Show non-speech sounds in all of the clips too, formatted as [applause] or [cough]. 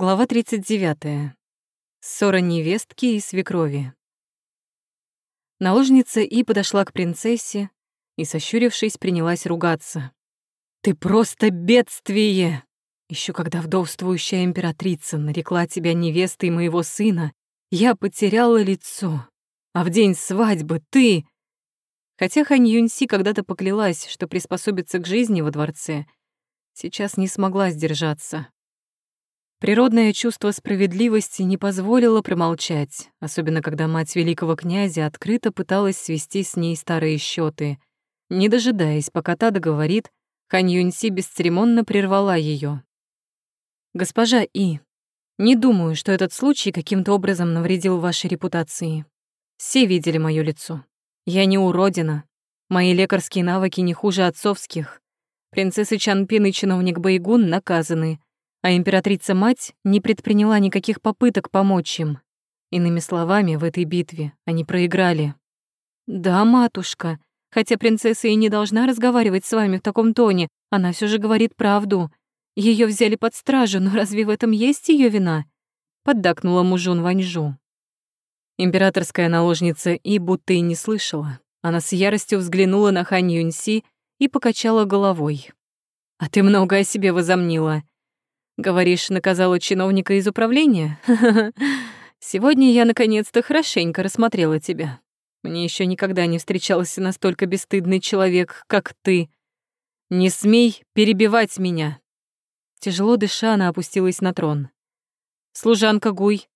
Глава 39. Ссора невестки и свекрови. Наложница И подошла к принцессе и, сощурившись, принялась ругаться. «Ты просто бедствие! Еще когда вдовствующая императрица нарекла тебя невестой моего сына, я потеряла лицо. А в день свадьбы ты...» Хотя Хань Юньси когда-то поклялась, что приспособится к жизни во дворце, сейчас не смогла сдержаться. Природное чувство справедливости не позволило промолчать, особенно когда мать великого князя открыто пыталась свести с ней старые счеты. Не дожидаясь, пока та договорит, Хань Юньси бесцеремонно прервала ее. «Госпожа И, не думаю, что этот случай каким-то образом навредил вашей репутации. Все видели моё лицо. Я не уродина. Мои лекарские навыки не хуже отцовских. Принцесса Чанпин и чиновник Байгун наказаны, а императрица-мать не предприняла никаких попыток помочь им. Иными словами, в этой битве они проиграли. «Да, матушка, хотя принцесса и не должна разговаривать с вами в таком тоне, она все же говорит правду. Ее взяли под стражу, но разве в этом есть ее вина?» Поддакнула мужун Ваньжу. Императорская наложница и будто и не слышала. Она с яростью взглянула на Хань Юньси и покачала головой. «А ты много о себе возомнила. Говоришь, наказала чиновника из управления? [laughs] Сегодня я наконец-то хорошенько рассмотрела тебя. Мне еще никогда не встречался настолько бесстыдный человек, как ты. Не смей перебивать меня. Тяжело дыша, она опустилась на трон. Служанка Гуй,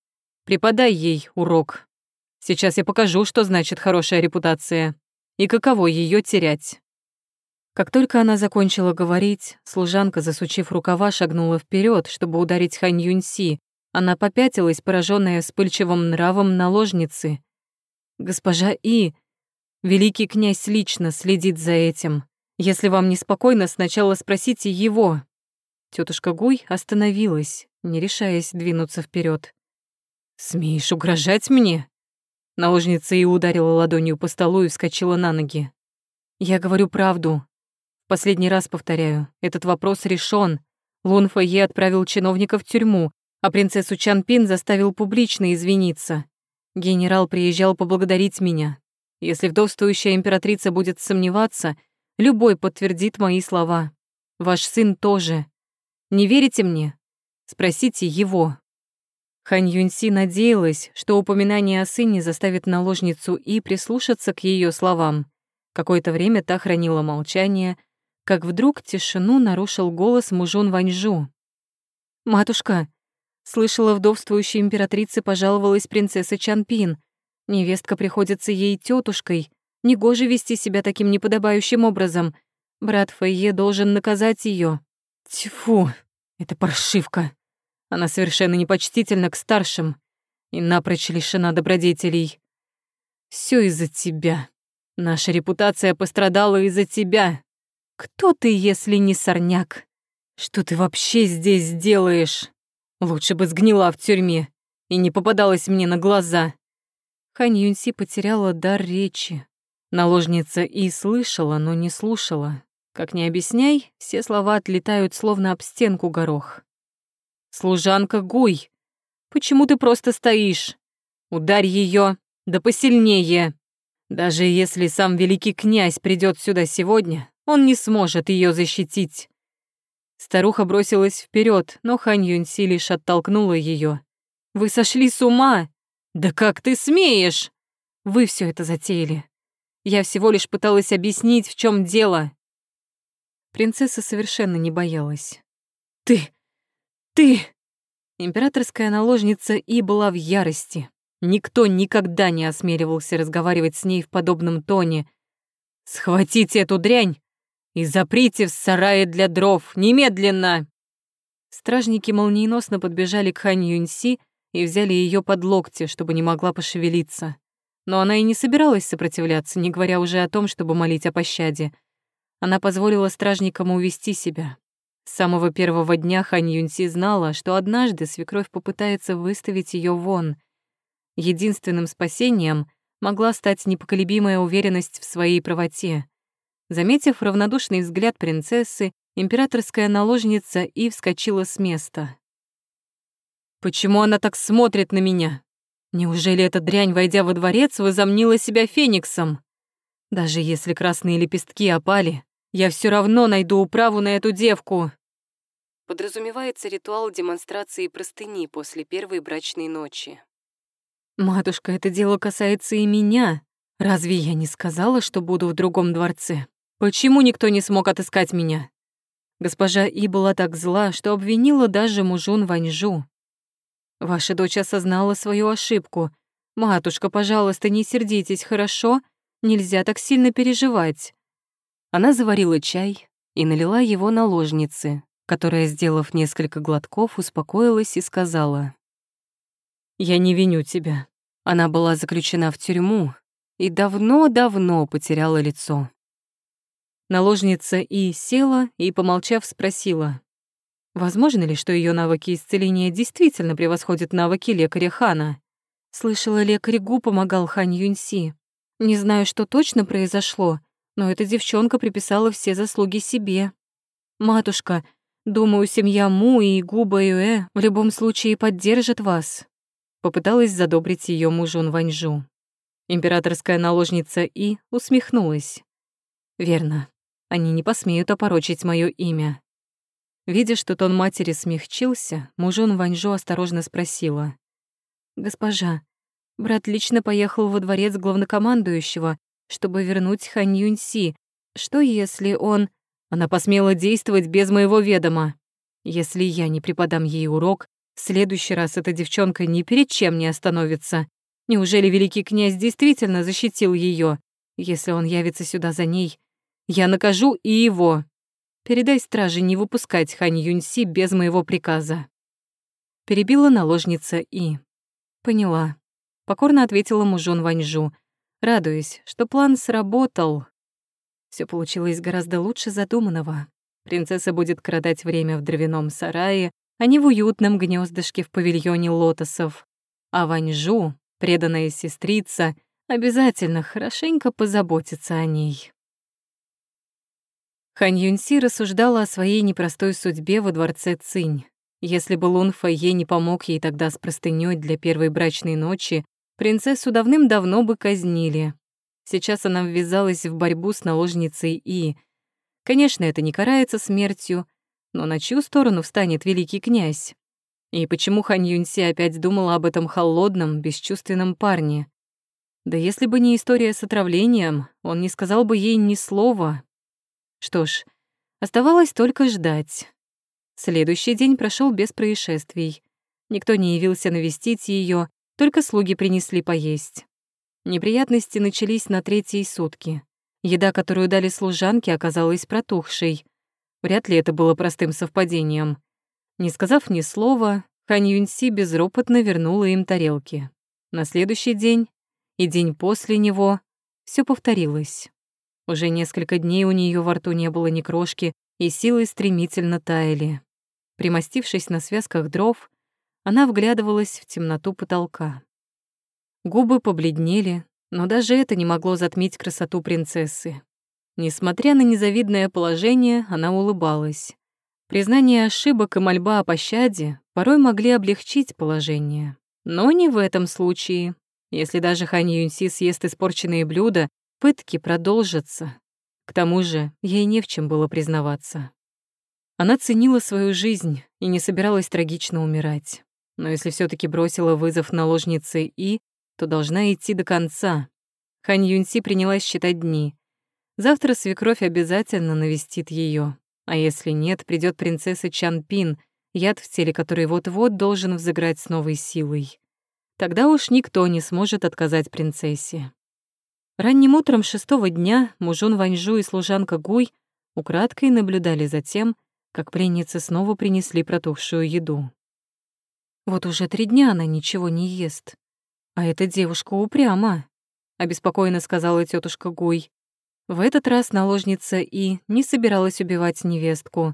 преподай ей урок. Сейчас я покажу, что значит хорошая репутация и каково ее терять. Как только она закончила говорить, служанка, засучив рукава, шагнула вперед, чтобы ударить Хань Юньси. Она попятилась, пораженная вспыльчивым нравом наложницы. «Госпожа И, великий князь лично следит за этим. Если вам неспокойно, сначала спросите его». Тетушка Гуй остановилась, не решаясь двинуться вперед. «Смеешь угрожать мне?» Наложница и ударила ладонью по столу и вскочила на ноги. «Я говорю правду. Последний раз повторяю, этот вопрос решен. Лун Фэйе отправил чиновника в тюрьму, а принцессу Чанпин заставил публично извиниться. Генерал приезжал поблагодарить меня. Если вдовствующая императрица будет сомневаться, любой подтвердит мои слова. Ваш сын тоже. Не верите мне? Спросите его. Хань Юньси надеялась, что упоминание о сыне заставит наложницу и прислушаться к ее словам. Какое-то время та хранила молчание, как вдруг тишину нарушил голос мужон Ваньжу. «Матушка!» Слышала, вдовствующей императрице пожаловалась принцесса Чанпин. Невестка приходится ей тетушкой. Негоже вести себя таким неподобающим образом. Брат Фэйе должен наказать ее. Тьфу, это паршивка. Она совершенно непочтительна к старшим и напрочь лишена добродетелей. Все из-за тебя. Наша репутация пострадала из-за тебя. Кто ты, если не сорняк? Что ты вообще здесь делаешь? Лучше бы сгнила в тюрьме и не попадалась мне на глаза. Хань Юньси потеряла дар речи. Наложница и слышала, но не слушала. Как ни объясняй, все слова отлетают словно об стенку горох. «Служанка Гуй, почему ты просто стоишь? Ударь ее, да посильнее. Даже если сам великий князь придет сюда сегодня, он не сможет ее защитить. Старуха бросилась вперед, но Хань Юньси лишь оттолкнула ее. «Вы сошли с ума! Да как ты смеешь? Вы все это затеяли. Я всего лишь пыталась объяснить, в чем дело». Принцесса совершенно не боялась. «Ты! Ты!» Императорская наложница И была в ярости. Никто никогда не осмеливался разговаривать с ней в подобном тоне. «Схватите эту дрянь и заприте в сарае для дров, немедленно!» Стражники молниеносно подбежали к Хань Юньси и взяли ее под локти, чтобы не могла пошевелиться. Но она и не собиралась сопротивляться, не говоря уже о том, чтобы молить о пощаде. Она позволила стражникам увести себя. С самого первого дня Хань Юньси знала, что однажды свекровь попытается выставить ее вон. Единственным спасением могла стать непоколебимая уверенность в своей правоте. Заметив равнодушный взгляд принцессы, императорская наложница и вскочила с места. Почему она так смотрит на меня? Неужели эта дрянь, войдя во дворец, возомнила себя фениксом? Даже если красные лепестки опали, я все равно найду управу на эту девку. Подразумевается ритуал демонстрации простыни после первой брачной ночи. Матушка, это дело касается и меня. Разве я не сказала, что буду в другом дворце? Почему никто не смог отыскать меня? Госпожа И была так зла, что обвинила даже мужун Ваньжу. Ваша дочь осознала свою ошибку. Матушка, пожалуйста, не сердитесь, хорошо? Нельзя так сильно переживать. Она заварила чай и налила его наложнице, которая, сделав несколько глотков, успокоилась и сказала. «Я не виню тебя. Она была заключена в тюрьму и давно-давно потеряла лицо». Наложница и села, и, помолчав, спросила. Возможно ли, что ее навыки исцеления действительно превосходят навыки лекаря Хана? Слышала, лекарь Гу помогал Хань Юньси. Не знаю, что точно произошло, но эта девчонка приписала все заслуги себе. Матушка, думаю, семья Му и Гу Бэюэ в любом случае поддержат вас. Попыталась задобрить ее мужу Ваньжу. Императорская наложница И усмехнулась. Верно, они не посмеют опорочить мое имя. Видя, что тон матери смягчился, мужон Ваньжу осторожно спросила. «Госпожа, брат лично поехал во дворец главнокомандующего, чтобы вернуть Хань Юньси. Что если он...» Она посмела действовать без моего ведома. Если я не преподам ей урок, в следующий раз эта девчонка ни перед чем не остановится. Неужели великий князь действительно защитил ее? Если он явится сюда за ней, я накажу и его. Передай страже не выпускать Хань Юньси без моего приказа. Перебила наложница и... Поняла. Покорно ответила мужон Ваньжу, радуясь, что план сработал. Все получилось гораздо лучше задуманного. Принцесса будет крадать время в дровяном сарае, а не в уютном гнездышке в павильоне лотосов. А Ваньжу, преданная сестрица, обязательно хорошенько позаботится о ней. Хань Юньси рассуждала о своей непростой судьбе во дворце Цинь. Если бы Лун Фэйе не помог ей тогда с простынёй для первой брачной ночи, принцессу давным-давно бы казнили. Сейчас она ввязалась в борьбу с наложницей И. Конечно, это не карается смертью, но на чью сторону встанет великий князь? И почему Хань Юньси опять думала об этом холодном, бесчувственном парне? Да если бы не история с отравлением, он не сказал бы ей ни слова, что ж, оставалось только ждать. Следующий день прошел без происшествий. Никто не явился навестить ее, только слуги принесли поесть. Неприятности начались на третьи сутки. Еда, которую дали служанке, оказалась протухшей. Вряд ли это было простым совпадением. Не сказав ни слова, Хань Юньси безропотно вернула им тарелки. На следующий день и день после него все повторилось. Уже несколько дней у нее во рту не было ни крошки, и силы стремительно таяли. Примостившись на связках дров, она вглядывалась в темноту потолка. Губы побледнели, но даже это не могло затмить красоту принцессы. Несмотря на незавидное положение, она улыбалась. Признание ошибок и мольба о пощаде порой могли облегчить положение. Но не в этом случае. Если даже Хань Юньси съест испорченные блюда, Пытки продолжатся. К тому же ей не в чем было признаваться. Она ценила свою жизнь и не собиралась трагично умирать. Но если все таки бросила вызов наложнице И, то должна идти до конца. Хань Юньси принялась считать дни. Завтра свекровь обязательно навестит ее, а если нет, придет принцесса Чан Пин, яд в теле которой вот-вот должен взыграть с новой силой. Тогда уж никто не сможет отказать принцессе. Ранним утром шестого дня мужон Ваньжу и служанка Гуй украдкой наблюдали за тем, как пленницы снова принесли протухшую еду. Вот уже три дня она ничего не ест. А эта девушка упряма, обеспокоенно сказала тетушка Гуй. В этот раз наложница И не собиралась убивать невестку.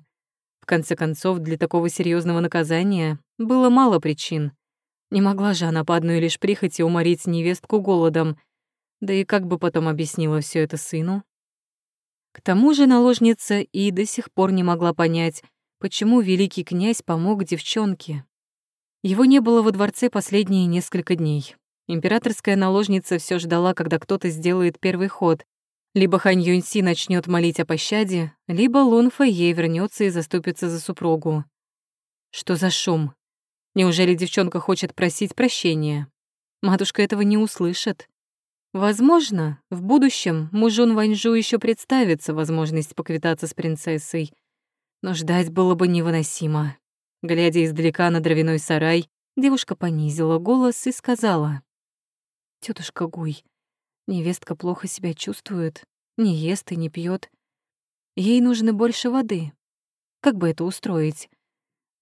В конце концов, для такого серьезного наказания было мало причин. Не могла же она по одной лишь прихоти уморить невестку голодом — да и как бы потом объяснила все это сыну? К тому же наложница и до сих пор не могла понять, почему великий князь помог девчонке. Его не было во дворце последние несколько дней. Императорская наложница все ждала, когда кто-то сделает первый ход. Либо Хань Юньси начнет молить о пощаде, либо Лун ей вернется и заступится за супругу. Что за шум? Неужели девчонка хочет просить прощения? Матушка этого не услышит. Возможно, в будущем мужун Ваньжу еще представится возможность поквитаться с принцессой. Но ждать было бы невыносимо. Глядя издалека на дровяной сарай, девушка понизила голос и сказала. Тетушка Гуй, невестка плохо себя чувствует, не ест и не пьет. Ей нужно больше воды. Как бы это устроить?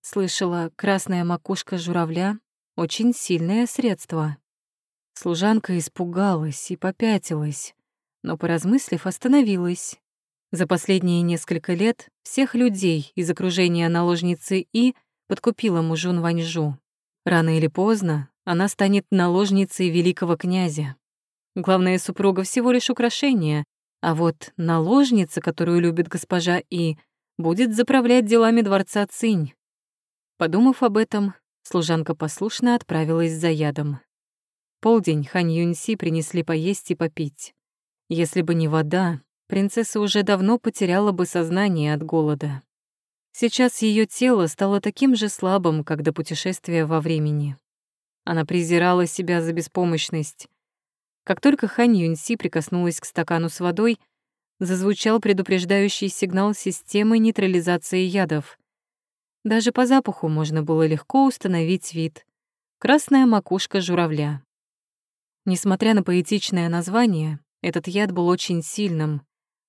Слышала, красная макушка журавля — очень сильное средство. Служанка испугалась и попятилась, но, поразмыслив, остановилась. За последние несколько лет всех людей из окружения наложницы И подкупила мужун Ваньжу. Рано или поздно она станет наложницей великого князя. Главная супруга всего лишь украшение, а вот наложница, которую любит госпожа И, будет заправлять делами дворца Цинь. Подумав об этом, служанка послушно отправилась за ядом. Полдень Хань Юньси принесли поесть и попить. Если бы не вода, принцесса уже давно потеряла бы сознание от голода. Сейчас ее тело стало таким же слабым, как до путешествия во времени. Она презирала себя за беспомощность. Как только Хань Юньси прикоснулась к стакану с водой, зазвучал предупреждающий сигнал системы нейтрализации ядов. Даже по запаху можно было легко установить вид. Красная макушка журавля. Несмотря на поэтичное название, этот яд был очень сильным,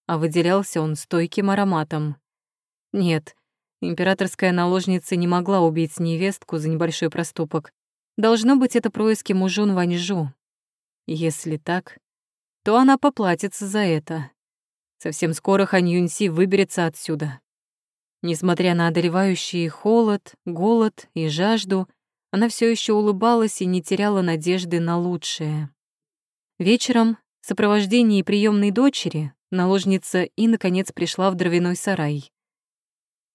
а выделялся он стойким ароматом. Нет, императорская наложница не могла убить невестку за небольшой проступок, Должно быть, это происки мужун Ваньжу. Если так, то она поплатится за это. Совсем скоро Хань Юньси выберется отсюда. Несмотря на одолевающий холод, голод и жажду, она все еще улыбалась и не теряла надежды на лучшее. Вечером, в сопровождении приемной дочери, наложница и, наконец, пришла в дровяной сарай.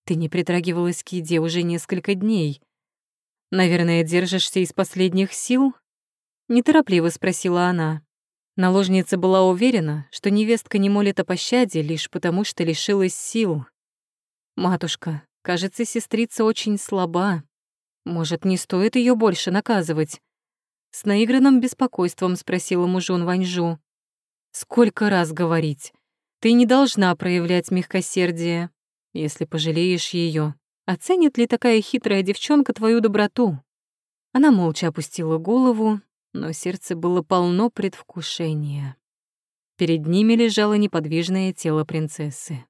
«Ты не притрагивалась к еде уже несколько дней», Наверное, держишься из последних сил? Неторопливо спросила она. Наложница была уверена, что невестка не молит о пощаде лишь потому, что лишилась сил. «Матушка, кажется, сестрица очень слаба. Может, не стоит ее больше наказывать?» С наигранным беспокойством спросила мужун Ваньжу. «Сколько раз говорить? Ты не должна проявлять мягкосердие. Если пожалеешь ее, Оценит ли такая хитрая девчонка твою доброту? Она молча опустила голову, но сердце было полно предвкушения. Перед ними лежало неподвижное тело принцессы.